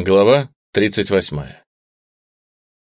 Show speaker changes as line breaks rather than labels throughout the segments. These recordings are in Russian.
Глава 38.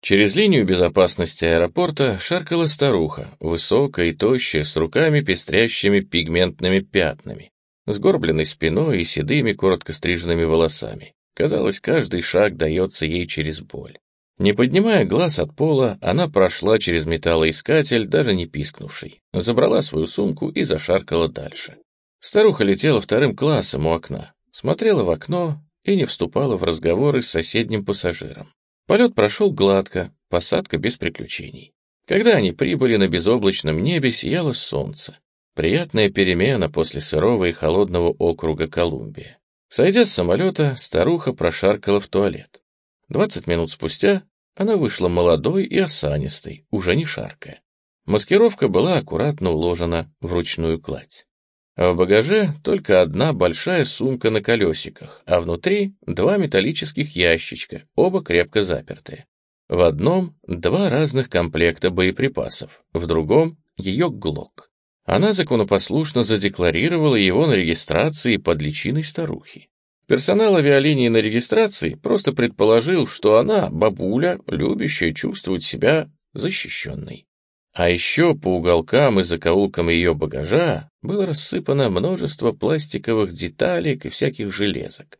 Через линию безопасности аэропорта шаркала старуха, высокая и тощая, с руками пестрящими пигментными пятнами, сгорбленной спиной и седыми коротко стриженными волосами. Казалось, каждый шаг дается ей через боль. Не поднимая глаз от пола, она прошла через металлоискатель, даже не пискнувший, забрала свою сумку и зашаркала дальше. Старуха летела вторым классом у окна, смотрела в окно и не вступала в разговоры с соседним пассажиром. Полет прошел гладко, посадка без приключений. Когда они прибыли на безоблачном небе, сияло солнце. Приятная перемена после сырого и холодного округа Колумбия. Сойдя с самолета, старуха прошаркала в туалет. Двадцать минут спустя она вышла молодой и осанистой, уже не шаркая. Маскировка была аккуратно уложена в ручную кладь. А в багаже только одна большая сумка на колесиках, а внутри два металлических ящичка, оба крепко запертые. В одном два разных комплекта боеприпасов, в другом — ее ГЛОК. Она законопослушно задекларировала его на регистрации под личиной старухи. Персонал авиалинии на регистрации просто предположил, что она, бабуля, любящая чувствовать себя защищенной. А еще по уголкам и закоулкам ее багажа было рассыпано множество пластиковых деталек и всяких железок.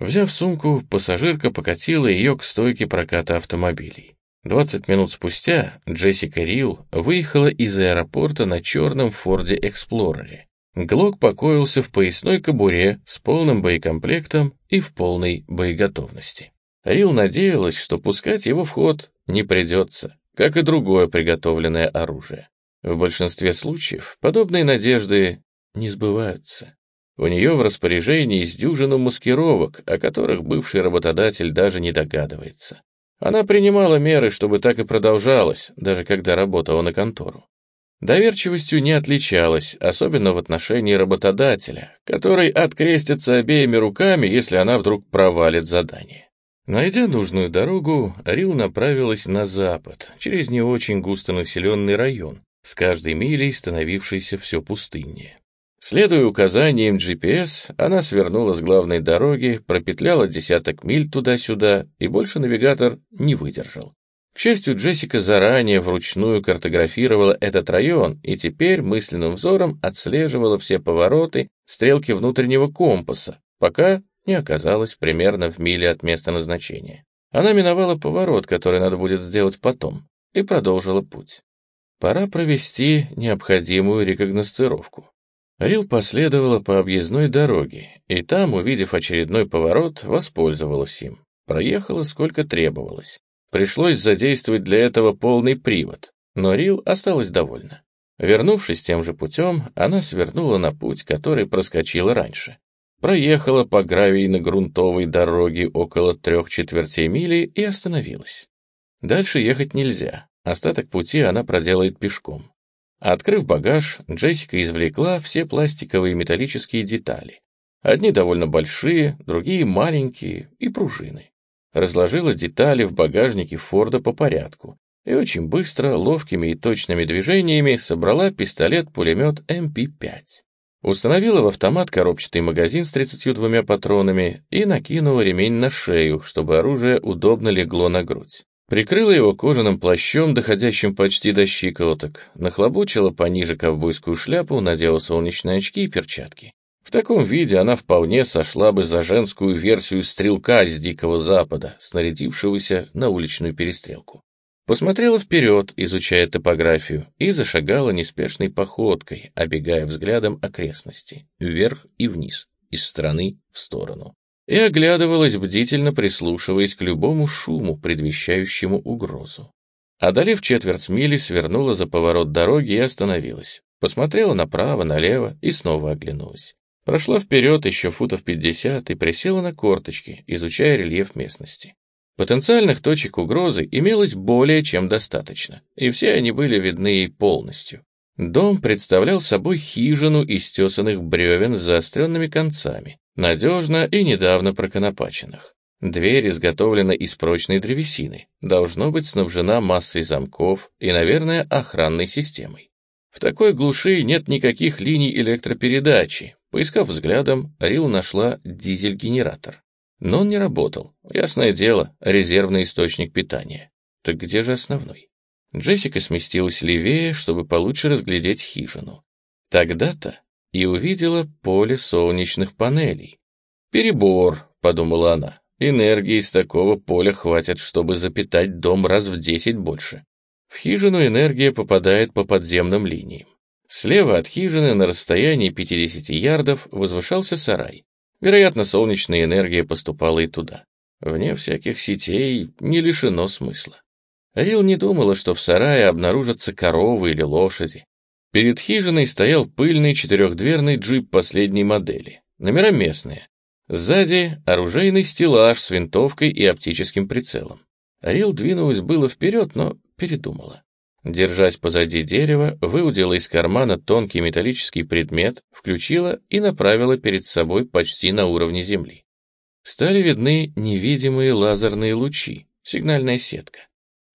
Взяв сумку, пассажирка покатила ее к стойке проката автомобилей. Двадцать минут спустя Джессика Рил выехала из аэропорта на черном Форде Эксплорере. Глок покоился в поясной кобуре с полным боекомплектом и в полной боеготовности. Рил надеялась, что пускать его в ход не придется, как и другое приготовленное оружие. В большинстве случаев подобные надежды не сбываются. У нее в распоряжении с дюжину маскировок, о которых бывший работодатель даже не догадывается. Она принимала меры, чтобы так и продолжалось, даже когда работала на контору. Доверчивостью не отличалась, особенно в отношении работодателя, который открестится обеими руками, если она вдруг провалит задание. Найдя нужную дорогу, Рил направилась на запад, через не очень густонаселенный район, с каждой милей становившейся все пустыннее. Следуя указаниям GPS, она свернула с главной дороги, пропетляла десяток миль туда-сюда, и больше навигатор не выдержал. К счастью, Джессика заранее вручную картографировала этот район и теперь мысленным взором отслеживала все повороты стрелки внутреннего компаса, пока не оказалась примерно в миле от места назначения. Она миновала поворот, который надо будет сделать потом, и продолжила путь. Пора провести необходимую рекогносцировку. Рил последовала по объездной дороге, и там, увидев очередной поворот, воспользовалась им. Проехала сколько требовалось. Пришлось задействовать для этого полный привод, но Рил осталась довольна. Вернувшись тем же путем, она свернула на путь, который проскочила раньше проехала по гравийно-грунтовой дороге около трех четвертей мили и остановилась. Дальше ехать нельзя, остаток пути она проделает пешком. Открыв багаж, Джессика извлекла все пластиковые и металлические детали. Одни довольно большие, другие маленькие и пружины. Разложила детали в багажнике Форда по порядку и очень быстро, ловкими и точными движениями собрала пистолет-пулемет МП-5. Установила в автомат коробчатый магазин с 32 патронами и накинула ремень на шею, чтобы оружие удобно легло на грудь. Прикрыла его кожаным плащом, доходящим почти до щиколоток, нахлобучила пониже ковбойскую шляпу, надела солнечные очки и перчатки. В таком виде она вполне сошла бы за женскую версию стрелка с Дикого Запада, снарядившегося на уличную перестрелку. Посмотрела вперед, изучая топографию, и зашагала неспешной походкой, обегая взглядом окрестности, вверх и вниз, из стороны в сторону. И оглядывалась, бдительно прислушиваясь к любому шуму, предвещающему угрозу. Одолев четверть мили, свернула за поворот дороги и остановилась. Посмотрела направо, налево и снова оглянулась. Прошла вперед еще футов пятьдесят и присела на корточки, изучая рельеф местности. Потенциальных точек угрозы имелось более чем достаточно, и все они были видны ей полностью. Дом представлял собой хижину из тесанных бревен с заостренными концами, надежно и недавно проконопаченных. Дверь изготовлена из прочной древесины, должно быть снабжена массой замков и, наверное, охранной системой. В такой глуши нет никаких линий электропередачи. Поискав взглядом, Рил нашла дизель-генератор. Но он не работал. Ясное дело, резервный источник питания. Так где же основной? Джессика сместилась левее, чтобы получше разглядеть хижину. Тогда-то и увидела поле солнечных панелей. «Перебор», — подумала она, — «энергии из такого поля хватит, чтобы запитать дом раз в десять больше». В хижину энергия попадает по подземным линиям. Слева от хижины на расстоянии 50 ярдов возвышался сарай. Вероятно, солнечная энергия поступала и туда. Вне всяких сетей не лишено смысла. Рил не думала, что в сарае обнаружатся коровы или лошади. Перед хижиной стоял пыльный четырехдверный джип последней модели. Номера местные. Сзади оружейный стеллаж с винтовкой и оптическим прицелом. Рил двинулась было вперед, но передумала. Держась позади дерева, выудила из кармана тонкий металлический предмет, включила и направила перед собой почти на уровне земли. Стали видны невидимые лазерные лучи, сигнальная сетка.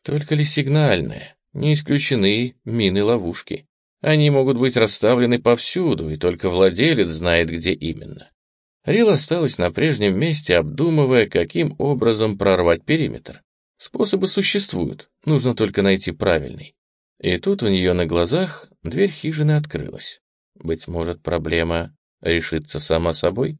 Только ли сигнальная? Не исключены мины-ловушки. Они могут быть расставлены повсюду, и только владелец знает, где именно. Рил осталась на прежнем месте, обдумывая, каким образом прорвать периметр. Способы существуют, нужно только найти правильный. И тут у нее на глазах дверь хижины открылась. Быть может, проблема решится сама собой?